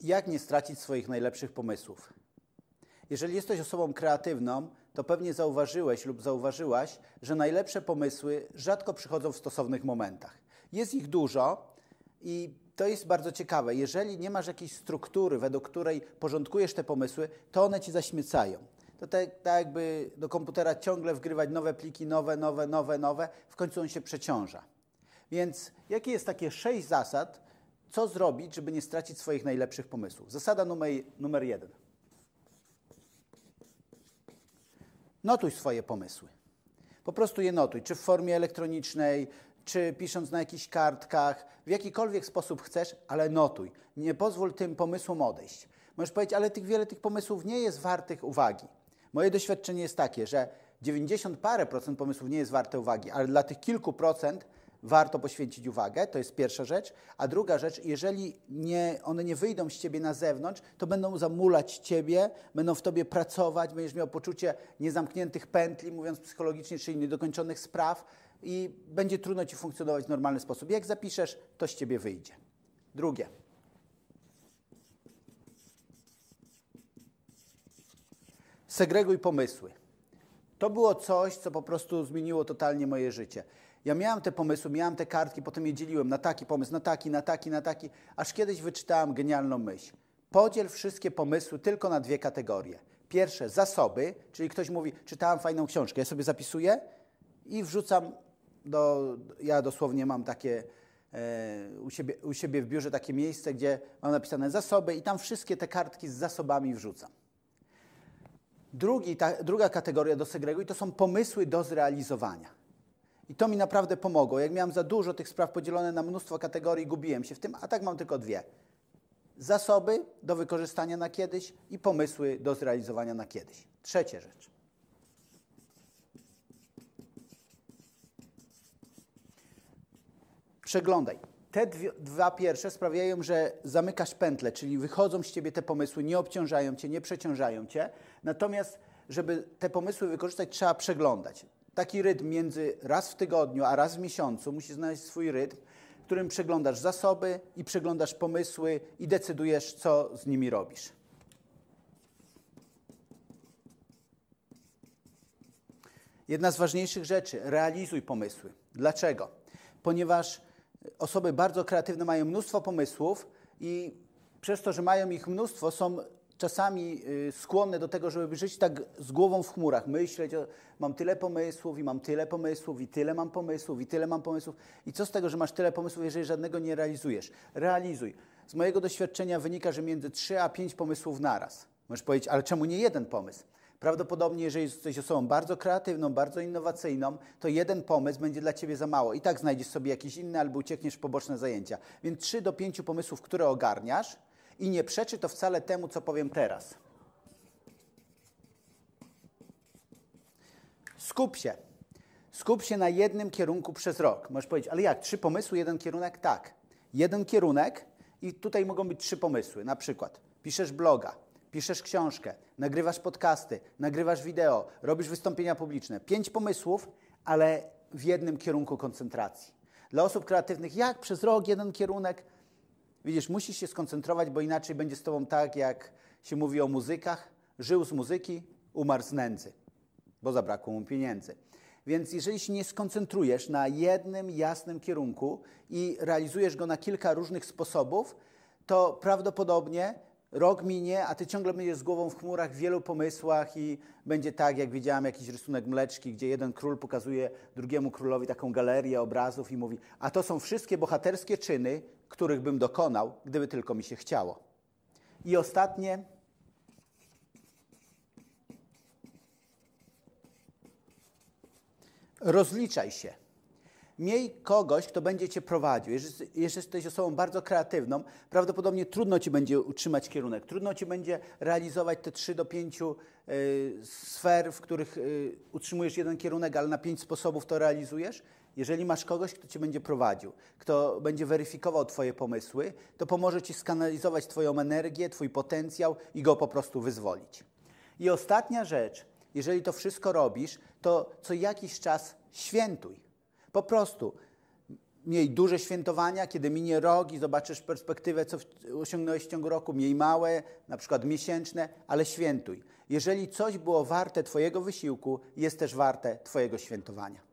Jak nie stracić swoich najlepszych pomysłów? Jeżeli jesteś osobą kreatywną, to pewnie zauważyłeś lub zauważyłaś, że najlepsze pomysły rzadko przychodzą w stosownych momentach. Jest ich dużo i to jest bardzo ciekawe. Jeżeli nie masz jakiejś struktury, według której porządkujesz te pomysły, to one ci zaśmiecają. To tak, tak jakby do komputera ciągle wgrywać nowe pliki, nowe, nowe, nowe, nowe, w końcu on się przeciąża. Więc jakie jest takie sześć zasad, co zrobić, żeby nie stracić swoich najlepszych pomysłów? Zasada numer, numer jeden. Notuj swoje pomysły. Po prostu je notuj, czy w formie elektronicznej, czy pisząc na jakichś kartkach, w jakikolwiek sposób chcesz, ale notuj. Nie pozwól tym pomysłom odejść. Możesz powiedzieć, ale tych wiele tych pomysłów nie jest wartych uwagi. Moje doświadczenie jest takie, że 90 parę procent pomysłów nie jest warte uwagi, ale dla tych kilku procent warto poświęcić uwagę, to jest pierwsza rzecz. A druga rzecz, jeżeli nie, one nie wyjdą z ciebie na zewnątrz, to będą zamulać ciebie, będą w tobie pracować, będziesz miał poczucie niezamkniętych pętli, mówiąc psychologicznie, czyli niedokończonych spraw i będzie trudno ci funkcjonować w normalny sposób. Jak zapiszesz, to z ciebie wyjdzie. Drugie. Segreguj pomysły. To było coś, co po prostu zmieniło totalnie moje życie. Ja miałem te pomysły, miałem te kartki, potem je dzieliłem na taki pomysł, na taki, na taki, na taki, aż kiedyś wyczytałem genialną myśl. Podziel wszystkie pomysły tylko na dwie kategorie. Pierwsze, zasoby, czyli ktoś mówi, czytałem fajną książkę, ja sobie zapisuję i wrzucam do, ja dosłownie mam takie e, u, siebie, u siebie w biurze takie miejsce, gdzie mam napisane zasoby i tam wszystkie te kartki z zasobami wrzucam. Drugi, ta, druga kategoria do segreguj to są pomysły do zrealizowania. I to mi naprawdę pomogło. Jak miałem za dużo tych spraw podzielone na mnóstwo kategorii, gubiłem się w tym, a tak mam tylko dwie. Zasoby do wykorzystania na kiedyś i pomysły do zrealizowania na kiedyś. Trzecia rzecz. Przeglądaj. Te dwa pierwsze sprawiają, że zamykasz pętlę, czyli wychodzą z ciebie te pomysły, nie obciążają cię, nie przeciążają cię. Natomiast, żeby te pomysły wykorzystać, trzeba przeglądać taki rytm między raz w tygodniu a raz w miesiącu, musisz znaleźć swój rytm, w którym przeglądasz zasoby i przeglądasz pomysły i decydujesz, co z nimi robisz. Jedna z ważniejszych rzeczy, realizuj pomysły. Dlaczego? Ponieważ osoby bardzo kreatywne mają mnóstwo pomysłów i przez to, że mają ich mnóstwo, są czasami y, skłonne do tego, żeby żyć tak z głową w chmurach, myśleć, o, mam tyle pomysłów i mam tyle pomysłów i tyle mam pomysłów i tyle mam pomysłów. I co z tego, że masz tyle pomysłów, jeżeli żadnego nie realizujesz? Realizuj. Z mojego doświadczenia wynika, że między 3 a 5 pomysłów naraz. Możesz powiedzieć, ale czemu nie jeden pomysł? Prawdopodobnie, jeżeli jesteś osobą bardzo kreatywną, bardzo innowacyjną, to jeden pomysł będzie dla ciebie za mało. I tak znajdziesz sobie jakiś inny albo uciekniesz w poboczne zajęcia. Więc 3 do 5 pomysłów, które ogarniasz, i nie przeczy to wcale temu, co powiem teraz. Skup się. Skup się na jednym kierunku przez rok. Możesz powiedzieć, ale jak? Trzy pomysły, jeden kierunek? Tak. Jeden kierunek i tutaj mogą być trzy pomysły. Na przykład piszesz bloga, piszesz książkę, nagrywasz podcasty, nagrywasz wideo, robisz wystąpienia publiczne. Pięć pomysłów, ale w jednym kierunku koncentracji. Dla osób kreatywnych, jak przez rok jeden kierunek? Widzisz, musisz się skoncentrować, bo inaczej będzie z tobą tak, jak się mówi o muzykach. Żył z muzyki, umarł z nędzy, bo zabrakło mu pieniędzy. Więc jeżeli się nie skoncentrujesz na jednym jasnym kierunku i realizujesz go na kilka różnych sposobów, to prawdopodobnie rok minie, a ty ciągle będziesz z głową w chmurach, w wielu pomysłach i będzie tak, jak widziałem jakiś rysunek mleczki, gdzie jeden król pokazuje drugiemu królowi taką galerię obrazów i mówi, a to są wszystkie bohaterskie czyny, których bym dokonał, gdyby tylko mi się chciało. I ostatnie. Rozliczaj się. Miej kogoś, kto będzie cię prowadził. Jeżeli, jesteś osobą bardzo kreatywną, prawdopodobnie trudno ci będzie utrzymać kierunek, trudno ci będzie realizować te 3 do 5 y, sfer, w których y, utrzymujesz jeden kierunek, ale na pięć sposobów to realizujesz. Jeżeli masz kogoś, kto cię będzie prowadził, kto będzie weryfikował Twoje pomysły, to pomoże Ci skanalizować Twoją energię, Twój potencjał i go po prostu wyzwolić. I ostatnia rzecz, jeżeli to wszystko robisz, to co jakiś czas świętuj. Po prostu miej duże świętowania, kiedy minie rok i zobaczysz perspektywę, co osiągnąłeś w ciągu roku, miej małe, na przykład miesięczne, ale świętuj. Jeżeli coś było warte Twojego wysiłku, jest też warte Twojego świętowania.